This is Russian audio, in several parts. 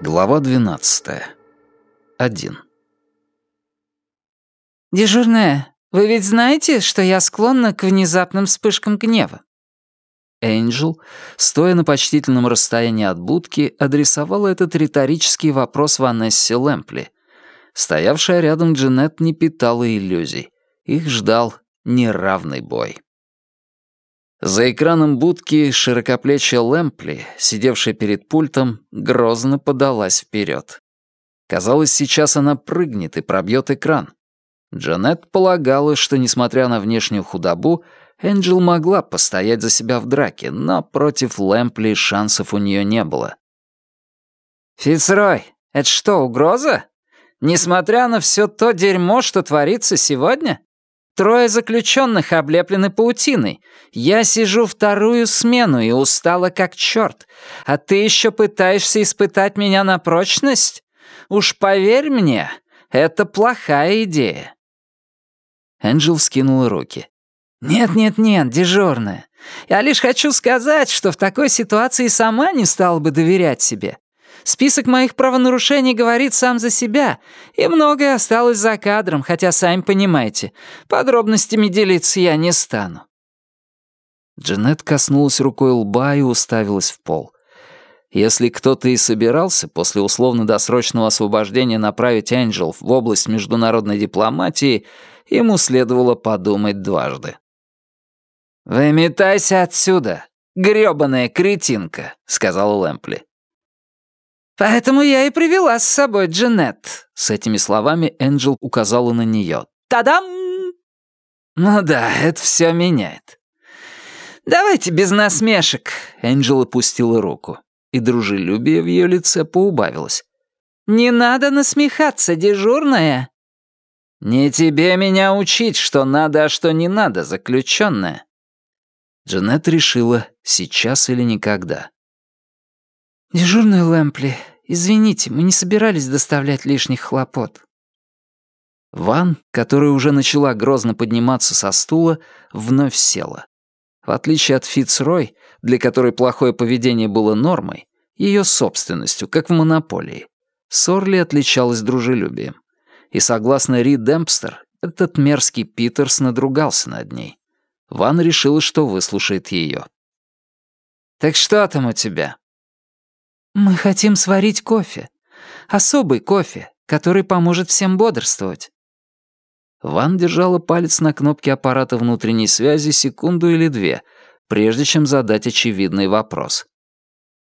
Глава двенадцатая. Один. «Дежурная, вы ведь знаете, что я склонна к внезапным вспышкам гнева?» Энджел, стоя на почтительном расстоянии от будки, адресовала этот риторический вопрос Ванессе Лэмпли. Стоявшая рядом Джанет не питала иллюзий. Их ждал неравный бой. За экраном будки широкоплечья Лэмпли, сидевшая перед пультом, грозно подалась вперед. Казалось, сейчас она прыгнет и пробьет экран. Джанет полагала, что, несмотря на внешнюю худобу, Энджел могла постоять за себя в драке, но против Лэмпли шансов у нее не было. «Фицрой, это что, угроза? Несмотря на все то дерьмо, что творится сегодня? Трое заключенных облеплены паутиной. Я сижу вторую смену и устала как черт. А ты еще пытаешься испытать меня на прочность? Уж поверь мне, это плохая идея». Энджел вскинула руки. «Нет-нет-нет, дежурная. Я лишь хочу сказать, что в такой ситуации сама не стала бы доверять себе. Список моих правонарушений говорит сам за себя, и многое осталось за кадром, хотя, сами понимаете, подробностями делиться я не стану». Джанет коснулась рукой лба и уставилась в пол. Если кто-то и собирался после условно-досрочного освобождения направить Энджел в область международной дипломатии, ему следовало подумать дважды. «Выметайся отсюда, грёбаная кретинка», — сказал Лэмпли. «Поэтому я и привела с собой Джанет». С этими словами Энджел указала на нее. «Та-дам!» «Ну да, это все меняет». «Давайте без насмешек», — Энджел опустила руку и дружелюбие в ее лице поубавилось. «Не надо насмехаться, дежурная!» «Не тебе меня учить, что надо, а что не надо, заключенная!» Джанет решила, сейчас или никогда. «Дежурная Лэмпли, извините, мы не собирались доставлять лишних хлопот». Ван, которая уже начала грозно подниматься со стула, вновь села. В отличие от Фицрой, для которой плохое поведение было нормой, ее собственностью, как в монополии, Сорли отличалась дружелюбием. И согласно Ри Демпстер, этот мерзкий Питерс надругался над ней. Ван решила, что выслушает ее. «Так что там у тебя?» «Мы хотим сварить кофе. Особый кофе, который поможет всем бодрствовать». Ван держала палец на кнопке аппарата внутренней связи секунду или две, прежде чем задать очевидный вопрос.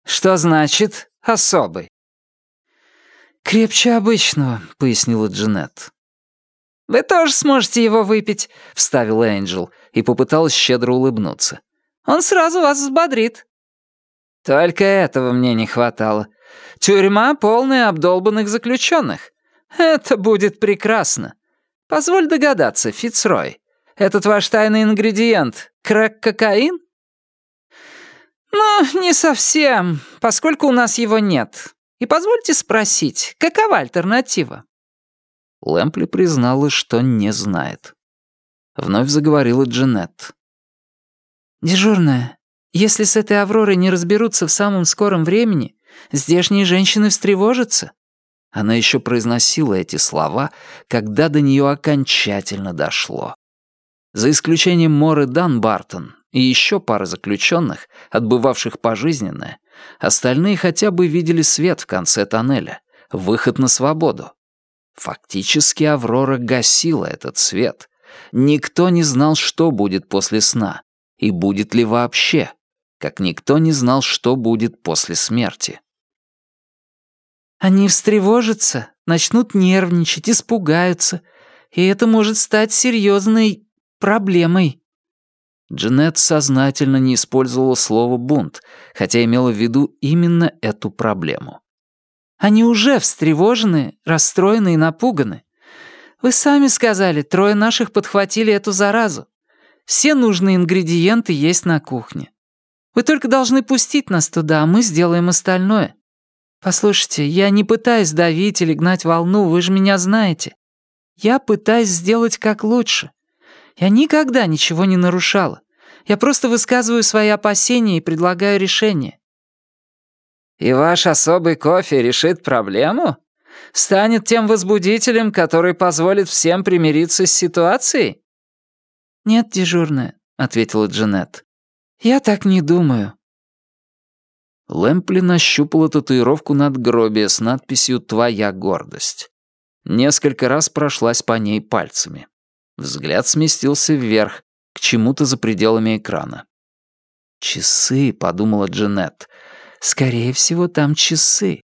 «Что значит особый?» «Крепче обычного», — пояснила Джанет. «Вы тоже сможете его выпить», — вставил Энджел и попыталась щедро улыбнуться. «Он сразу вас взбодрит». «Только этого мне не хватало. Тюрьма полная обдолбанных заключенных. Это будет прекрасно. Позволь догадаться, Фицрой, этот ваш тайный ингредиент — крэк-кокаин?» «Ну, не совсем, поскольку у нас его нет. И позвольте спросить, какова альтернатива?» Лэмпли признала, что не знает. Вновь заговорила Джанет. «Дежурная, если с этой Авророй не разберутся в самом скором времени, здешние женщины встревожатся. Она еще произносила эти слова, когда до нее окончательно дошло. За исключением Моры Данбартон и еще пары заключенных, отбывавших пожизненное, остальные хотя бы видели свет в конце тоннеля, выход на свободу. Фактически Аврора гасила этот свет. Никто не знал, что будет после сна, и будет ли вообще, как никто не знал, что будет после смерти. Они встревожатся, начнут нервничать, испугаются, и это может стать серьезной проблемой. Джанет сознательно не использовала слово «бунт», хотя имела в виду именно эту проблему. Они уже встревожены, расстроены и напуганы. Вы сами сказали, трое наших подхватили эту заразу. Все нужные ингредиенты есть на кухне. Вы только должны пустить нас туда, а мы сделаем остальное. Послушайте, я не пытаюсь давить или гнать волну, вы же меня знаете. Я пытаюсь сделать как лучше. Я никогда ничего не нарушала. Я просто высказываю свои опасения и предлагаю решение». «И ваш особый кофе решит проблему? Станет тем возбудителем, который позволит всем примириться с ситуацией?» «Нет, дежурная», — ответила Джанет. «Я так не думаю». Лэмпли нащупала татуировку над гробия с надписью «Твоя гордость». Несколько раз прошлась по ней пальцами. Взгляд сместился вверх, к чему-то за пределами экрана. «Часы», — подумала Джанет. «Скорее всего, там часы».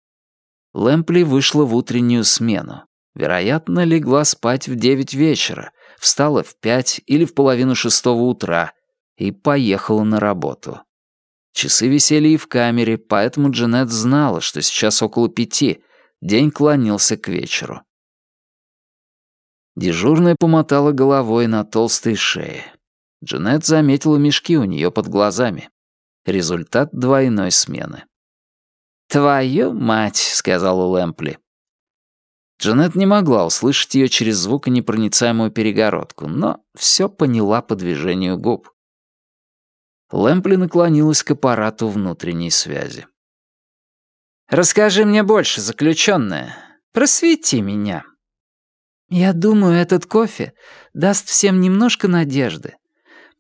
Лэмпли вышла в утреннюю смену. Вероятно, легла спать в девять вечера, встала в пять или в половину шестого утра и поехала на работу. Часы висели и в камере, поэтому Джанет знала, что сейчас около пяти, день клонился к вечеру. Дежурная помотала головой на толстой шее. Джанет заметила мешки у нее под глазами. Результат двойной смены. «Твою мать», — сказала Лэмпли. Джанет не могла услышать ее через звуконепроницаемую перегородку, но все поняла по движению губ. Лэмпли наклонилась к аппарату внутренней связи. «Расскажи мне больше, заключенная. Просвети меня». «Я думаю, этот кофе даст всем немножко надежды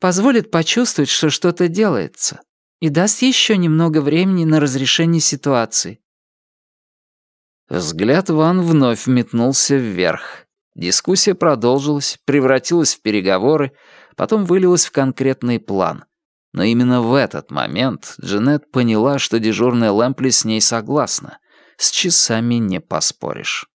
позволит почувствовать, что что-то делается, и даст еще немного времени на разрешение ситуации. Взгляд Ван вновь метнулся вверх. Дискуссия продолжилась, превратилась в переговоры, потом вылилась в конкретный план. Но именно в этот момент Джанет поняла, что дежурная Лэмпли с ней согласна. С часами не поспоришь.